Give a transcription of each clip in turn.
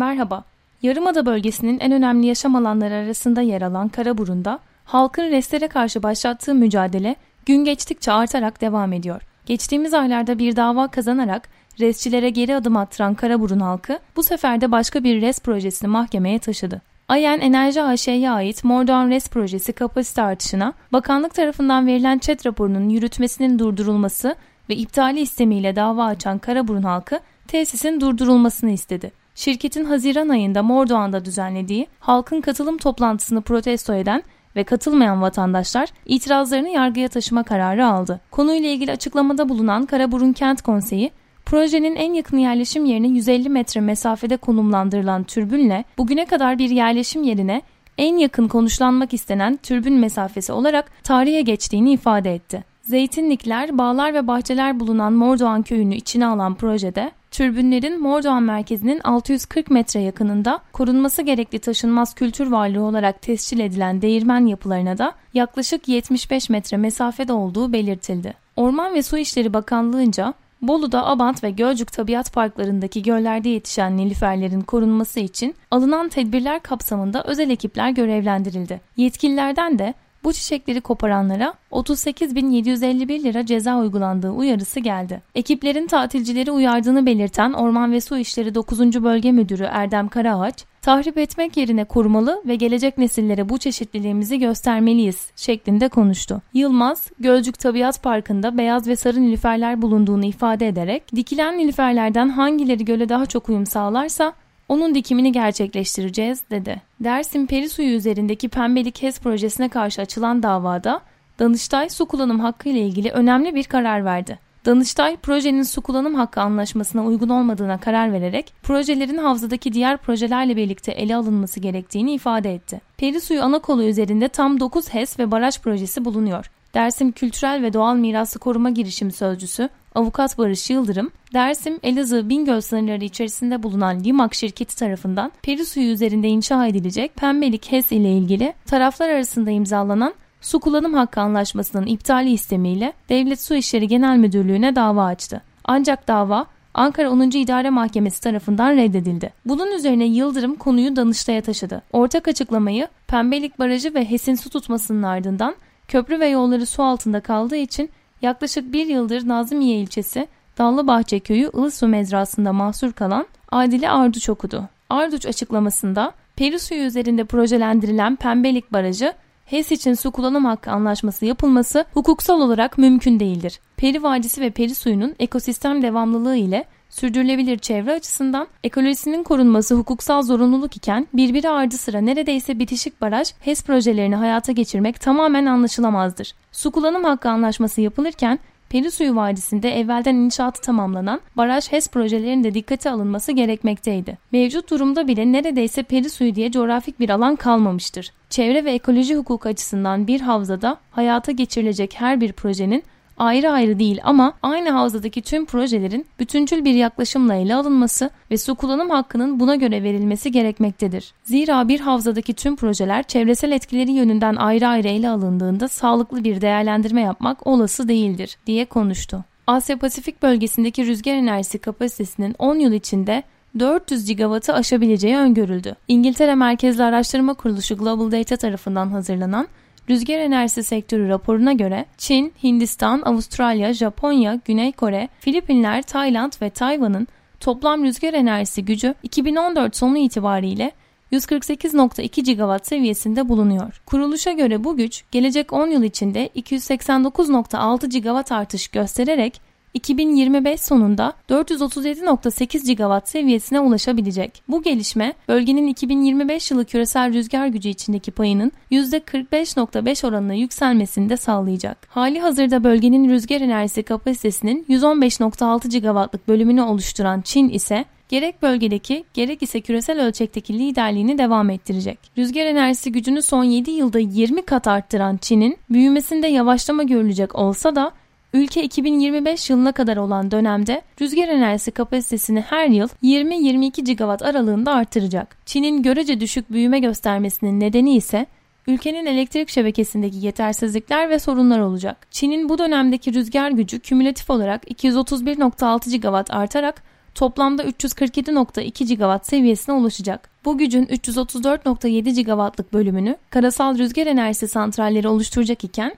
Merhaba. Yarımada bölgesinin en önemli yaşam alanları arasında yer alan Karaburun'da halkın restlere karşı başlattığı mücadele gün geçtikçe artarak devam ediyor. Geçtiğimiz aylarda bir dava kazanarak resçilere geri adım attıran Karaburun halkı bu sefer de başka bir res projesini mahkemeye taşıdı. Ayen Enerji AŞ'ye ait Mordoğan Res projesi kapasite artışına bakanlık tarafından verilen çet raporunun yürütmesinin durdurulması ve iptali istemiyle dava açan Karaburun halkı tesisin durdurulmasını istedi. Şirketin Haziran ayında Mordoğan'da düzenlediği halkın katılım toplantısını protesto eden ve katılmayan vatandaşlar itirazlarını yargıya taşıma kararı aldı. Konuyla ilgili açıklamada bulunan Karaburun Kent Konseyi, projenin en yakın yerleşim yerine 150 metre mesafede konumlandırılan türbünle bugüne kadar bir yerleşim yerine en yakın konuşlanmak istenen türbün mesafesi olarak tarihe geçtiğini ifade etti. Zeytinlikler, bağlar ve bahçeler bulunan Mordoğan köyünü içine alan projede Türbünlerin Mordoğan merkezinin 640 metre yakınında korunması gerekli taşınmaz kültür varlığı olarak tescil edilen değirmen yapılarına da yaklaşık 75 metre mesafede olduğu belirtildi. Orman ve Su İşleri Bakanlığı'nca Bolu'da Abant ve Gölcük Tabiat Parklarındaki göllerde yetişen nilüferlerin korunması için alınan tedbirler kapsamında özel ekipler görevlendirildi. Yetkililerden de bu çiçekleri koparanlara 38.751 lira ceza uygulandığı uyarısı geldi. Ekiplerin tatilcileri uyardığını belirten Orman ve Su İşleri 9. Bölge Müdürü Erdem Karaağaç, tahrip etmek yerine korumalı ve gelecek nesillere bu çeşitliliğimizi göstermeliyiz şeklinde konuştu. Yılmaz, Gölcük Tabiat Parkı'nda beyaz ve sarı nilüferler bulunduğunu ifade ederek, dikilen nilüferlerden hangileri göle daha çok uyum sağlarsa onun dikimini gerçekleştireceğiz dedi. Dersim peri suyu üzerindeki Pembelik HES projesine karşı açılan davada Danıştay su kullanım hakkı ile ilgili önemli bir karar verdi. Danıştay projenin su kullanım hakkı anlaşmasına uygun olmadığına karar vererek projelerin havzadaki diğer projelerle birlikte ele alınması gerektiğini ifade etti. Peri suyu ana kolu üzerinde tam 9 HES ve baraj projesi bulunuyor. Dersim Kültürel ve Doğal Mirası Koruma Girişimi Sözcüsü Avukat Barış Yıldırım, Dersim, Elazığ, Bingöl sınırları içerisinde bulunan Limak şirketi tarafından peri suyu üzerinde inşa edilecek Pembelik HES ile ilgili taraflar arasında imzalanan su kullanım hakkı anlaşmasının iptali istemiyle Devlet Su İşleri Genel Müdürlüğü'ne dava açtı. Ancak dava Ankara 10. İdare Mahkemesi tarafından reddedildi. Bunun üzerine Yıldırım konuyu Danıştay'a taşıdı. Ortak açıklamayı Pembelik Barajı ve HES'in su tutmasının ardından köprü ve yolları su altında kaldığı için yaklaşık bir yıldır Nazımiye ilçesi Dallıbahçe köyü Ilısu mezrasında mahsur kalan Adile Arduç okudu. Arduç açıklamasında peri suyu üzerinde projelendirilen Pembelik Barajı HES için su kullanım hakkı anlaşması yapılması hukuksal olarak mümkün değildir. Peri Vadisi ve peri suyunun ekosistem devamlılığı ile sürdürülebilir çevre açısından ekolojisinin korunması hukuksal zorunluluk iken birbiri ardı sıra neredeyse bitişik baraj HES projelerini hayata geçirmek tamamen anlaşılamazdır. Su kullanım hakkı anlaşması yapılırken Peri Suyu Vadisi'nde evvelden inşaatı tamamlanan baraj HES projelerinin de dikkate alınması gerekmekteydi. Mevcut durumda bile neredeyse Peri Suyu diye coğrafik bir alan kalmamıştır. Çevre ve ekoloji hukuku açısından bir havzada hayata geçirilecek her bir projenin ayrı ayrı değil ama aynı havzadaki tüm projelerin bütüncül bir yaklaşımla ele alınması ve su kullanım hakkının buna göre verilmesi gerekmektedir. Zira bir havzadaki tüm projeler çevresel etkileri yönünden ayrı ayrı ele alındığında sağlıklı bir değerlendirme yapmak olası değildir diye konuştu. Asya Pasifik bölgesindeki rüzgar enerjisi kapasitesinin 10 yıl içinde 400 gigawattı aşabileceği öngörüldü. İngiltere Merkezli Araştırma Kuruluşu Global Data tarafından hazırlanan Rüzgar enerjisi sektörü raporuna göre Çin, Hindistan, Avustralya, Japonya, Güney Kore, Filipinler, Tayland ve Tayvan'ın toplam rüzgar enerjisi gücü 2014 sonu itibariyle 148.2 gigawatt seviyesinde bulunuyor. Kuruluşa göre bu güç gelecek 10 yıl içinde 289.6 gigawatt artış göstererek 2025 sonunda 437.8 gigawatt seviyesine ulaşabilecek. Bu gelişme bölgenin 2025 yılı küresel rüzgar gücü içindeki payının %45.5 oranına yükselmesini de sağlayacak. Hali hazırda bölgenin rüzgar enerjisi kapasitesinin 115.6 gigawattlık bölümünü oluşturan Çin ise gerek bölgedeki gerek ise küresel ölçekteki liderliğini devam ettirecek. Rüzgar enerjisi gücünü son 7 yılda 20 kat arttıran Çin'in büyümesinde yavaşlama görülecek olsa da Ülke 2025 yılına kadar olan dönemde rüzgar enerjisi kapasitesini her yıl 20-22 gigawatt aralığında artıracak. Çin'in görece düşük büyüme göstermesinin nedeni ise ülkenin elektrik şebekesindeki yetersizlikler ve sorunlar olacak. Çin'in bu dönemdeki rüzgar gücü kümülatif olarak 231.6 gigawatt artarak toplamda 347.2 gigawatt seviyesine ulaşacak. Bu gücün 334.7 gigawattlık bölümünü karasal rüzgar enerjisi santralleri oluşturacak iken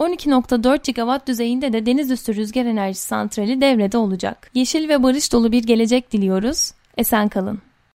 12.4 gigawatt düzeyinde de deniz üstü rüzgar enerjisi santrali devrede olacak. Yeşil ve barış dolu bir gelecek diliyoruz. Esen kalın.